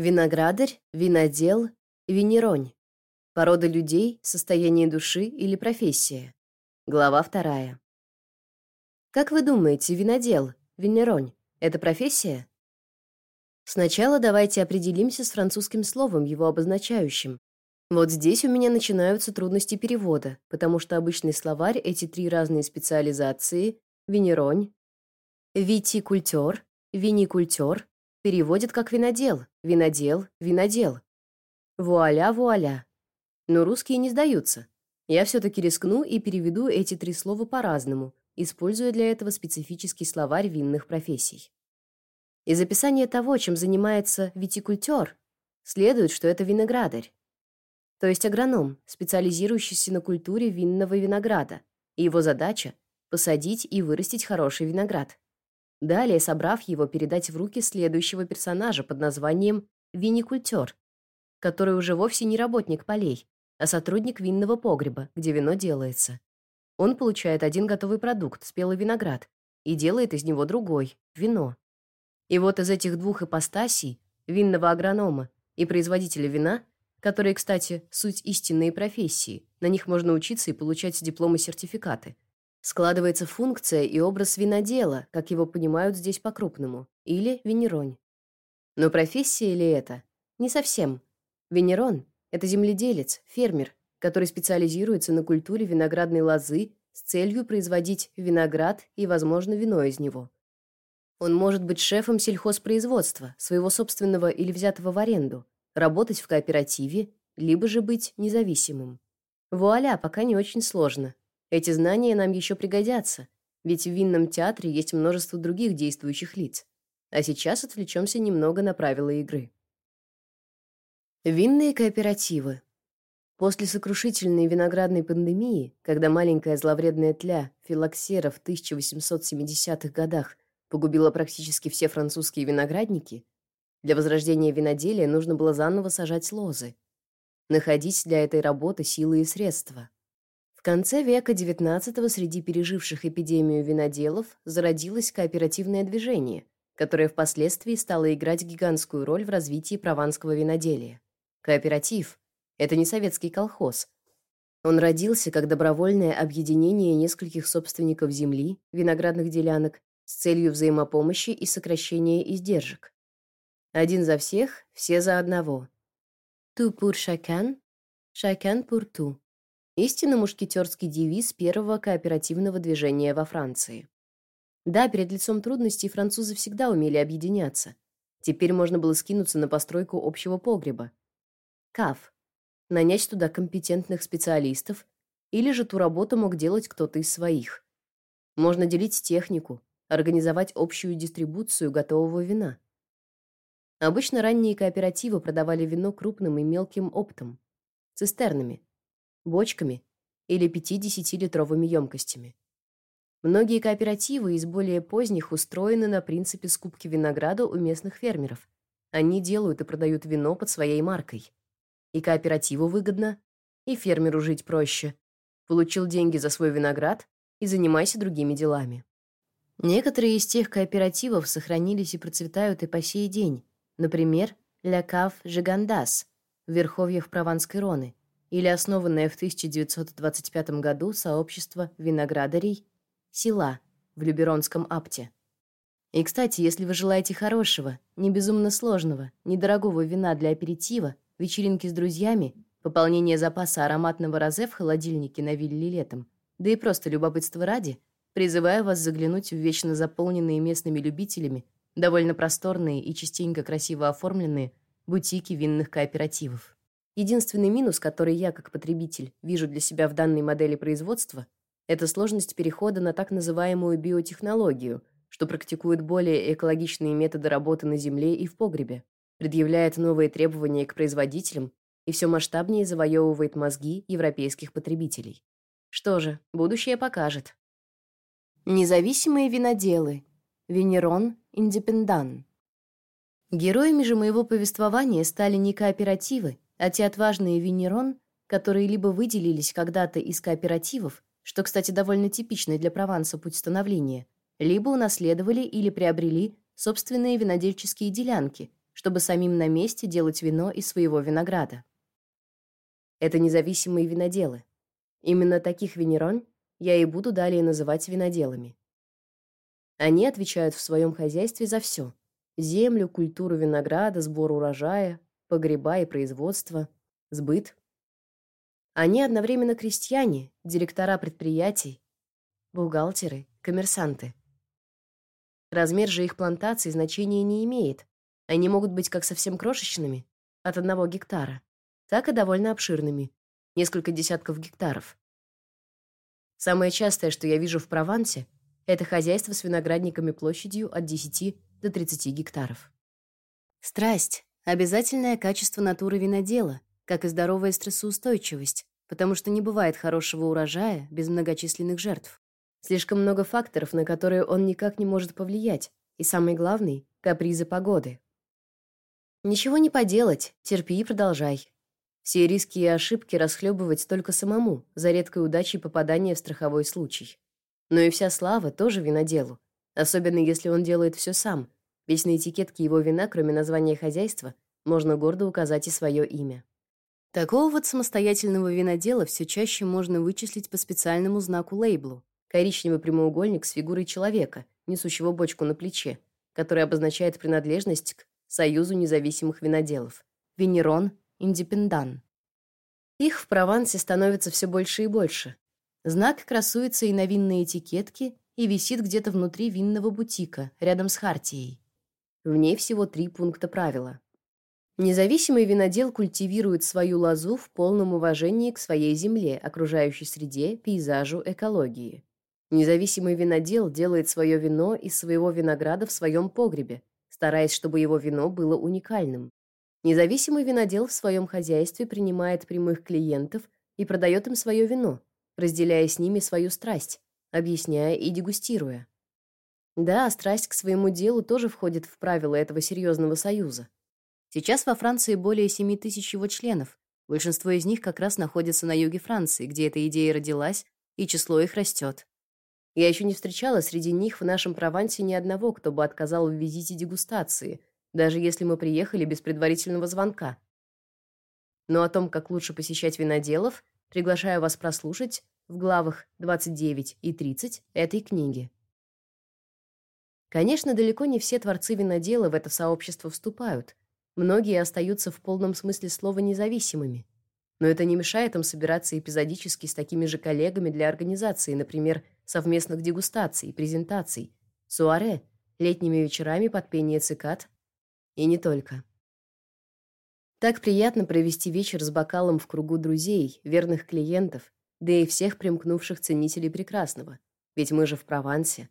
Виноградарь, винодел, винеронь. Порода людей, состояние души или профессия. Глава вторая. Как вы думаете, винодел, винеронь это профессия? Сначала давайте определимся с французским словом, его обозначающим. Вот здесь у меня начинаются трудности перевода, потому что обычный словарь эти три разные специализации винеронь, витикультор, виникультор переводит как винодел, винодел, винодел. Вуаля, вуаля. Но русские не сдаются. Я все таки рискну и переведу эти три слова по-разному, используя для этого специфический словарь винных профессий. Из описания того, чем занимается витикультор, следует, что это виноградарь, то есть агроном, специализирующийся на культуре винного винограда, и его задача посадить и вырастить хороший виноград. Далее, собрав его, передать в руки следующего персонажа под названием виникультер, который уже вовсе не работник полей, а сотрудник винного погреба, где вино делается. Он получает один готовый продукт, спелый виноград, и делает из него другой вино. И вот из этих двух ипостасей винного агронома и производителя вина, которые, кстати, суть истинные профессии, на них можно учиться и получать дипломы и сертификаты, Складывается функция и образ винодела, как его понимают здесь по-крупному, или винеронь. Но профессия ли это? Не совсем. Винерон это земледелец, фермер, который специализируется на культуре виноградной лозы с целью производить виноград и, возможно, вино из него. Он может быть шефом сельхозпроизводства, своего собственного или взятого в аренду, работать в кооперативе, либо же быть независимым. Вуаля, пока не очень сложно. Эти знания нам еще пригодятся, ведь в винном театре есть множество других действующих лиц. А сейчас отвлечемся немного на правила игры. Винные кооперативы. После сокрушительной виноградной пандемии, когда маленькая зловредная тля филоксера в 1870-х годах погубила практически все французские виноградники, для возрождения виноделия нужно было заново сажать лозы, находить для этой работы силы и средства. В конце века XIX среди переживших эпидемию виноделов зародилось кооперативное движение, которое впоследствии стало играть гигантскую роль в развитии прованского виноделия. Кооператив это не советский колхоз. Он родился как добровольное объединение нескольких собственников земли, виноградных делянок с целью взаимопомощи и сокращения издержек. Один за всех, все за одного. Tout pour chacun, chacun pour tout. Истинно мушкетерский девиз первого кооперативного движения во Франции. Да, перед лицом трудностей французы всегда умели объединяться. Теперь можно было скинуться на постройку общего погреба. КАФ. Нанять туда компетентных специалистов, или же ту работу мог делать кто-то из своих. Можно делить технику, организовать общую дистрибуцию готового вина. Обычно ранние кооперативы продавали вино крупным и мелким оптом, цистернами бочками или 50-литровыми емкостями. Многие кооперативы из более поздних устроены на принципе скупки винограда у местных фермеров. Они делают и продают вино под своей маркой. И кооперативу выгодно, и фермеру жить проще. Получил деньги за свой виноград и занимайся другими делами. Некоторые из тех кооперативов сохранились и процветают и по сей день. Например, Ля Cave Жигандас в верховьях Прованской Роны или основанное в 1925 году сообщество виноградарей Села в Люберонском апте. И, кстати, если вы желаете хорошего, не безумно сложного, недорогого вина для аперитива, вечеринки с друзьями, пополнения запаса ароматного розе в холодильнике на вилле летом, да и просто любопытства ради, призываю вас заглянуть в вечно заполненные местными любителями, довольно просторные и частенько красиво оформленные бутики винных кооперативов. Единственный минус, который я, как потребитель, вижу для себя в данной модели производства, это сложность перехода на так называемую биотехнологию, что практикует более экологичные методы работы на земле и в погребе, предъявляет новые требования к производителям и все масштабнее завоевывает мозги европейских потребителей. Что же, будущее покажет. Независимые виноделы. Венерон Индепендан. Героями же моего повествования стали не кооперативы, а те отважные винерон, которые либо выделились когда-то из кооперативов, что, кстати, довольно типичный для Прованса путь становления, либо унаследовали или приобрели собственные винодельческие делянки, чтобы самим на месте делать вино из своего винограда. Это независимые виноделы. Именно таких винерон я и буду далее называть виноделами. Они отвечают в своем хозяйстве за все: землю, культуру винограда, сбор урожая, погреба и производство, сбыт. Они одновременно крестьяне, директора предприятий, бухгалтеры, коммерсанты. Размер же их плантаций значения не имеет. Они могут быть как совсем крошечными, от одного гектара, так и довольно обширными, несколько десятков гектаров. Самое частое, что я вижу в Провансе, это хозяйство с виноградниками площадью от 10 до 30 гектаров. Страсть обязательное качество натуры винодела, как и здоровая стрессоустойчивость, потому что не бывает хорошего урожая без многочисленных жертв. Слишком много факторов, на которые он никак не может повлиять, и самый главный капризы погоды. Ничего не поделать, терпи и продолжай. Все риски и ошибки расхлебывать только самому, за редкой удачей попадания в страховой случай. Но и вся слава тоже виноделу, особенно если он делает все сам, ведь на этикетке его вина, кроме названия хозяйства, можно гордо указать и свое имя. Такого вот самостоятельного винодела все чаще можно вычислить по специальному знаку лейблу. Коричневый прямоугольник с фигурой человека, несущего бочку на плече, который обозначает принадлежность к Союзу независимых виноделов. Винерон Индепендан. Их в Провансе становится все больше и больше. Знак красуется и на винной этикетке, и висит где-то внутри винного бутика, рядом с хартией. В ней всего три пункта правила. Независимый винодел культивирует свою лозу в полном уважении к своей земле, окружающей среде, пейзажу, экологии. Независимый винодел делает свое вино из своего винограда в своем погребе, стараясь, чтобы его вино было уникальным. Независимый винодел в своем хозяйстве принимает прямых клиентов и продает им свое вино, разделяя с ними свою страсть, объясняя и дегустируя. Да, страсть к своему делу тоже входит в правила этого серьезного союза. Сейчас во Франции более 7 тысяч его членов. Большинство из них как раз находятся на юге Франции, где эта идея родилась, и число их растет. Я еще не встречала среди них в нашем Провансе ни одного, кто бы отказал в визите дегустации, даже если мы приехали без предварительного звонка. Но о том, как лучше посещать виноделов, приглашаю вас прослушать в главах 29 и 30 этой книги. Конечно, далеко не все творцы винодела в это сообщество вступают, Многие остаются в полном смысле слова независимыми. Но это не мешает им собираться эпизодически с такими же коллегами для организации, например, совместных дегустаций, презентаций, суаре, летними вечерами под пение цикад и не только. Так приятно провести вечер с бокалом в кругу друзей, верных клиентов, да и всех примкнувших ценителей прекрасного. Ведь мы же в Провансе.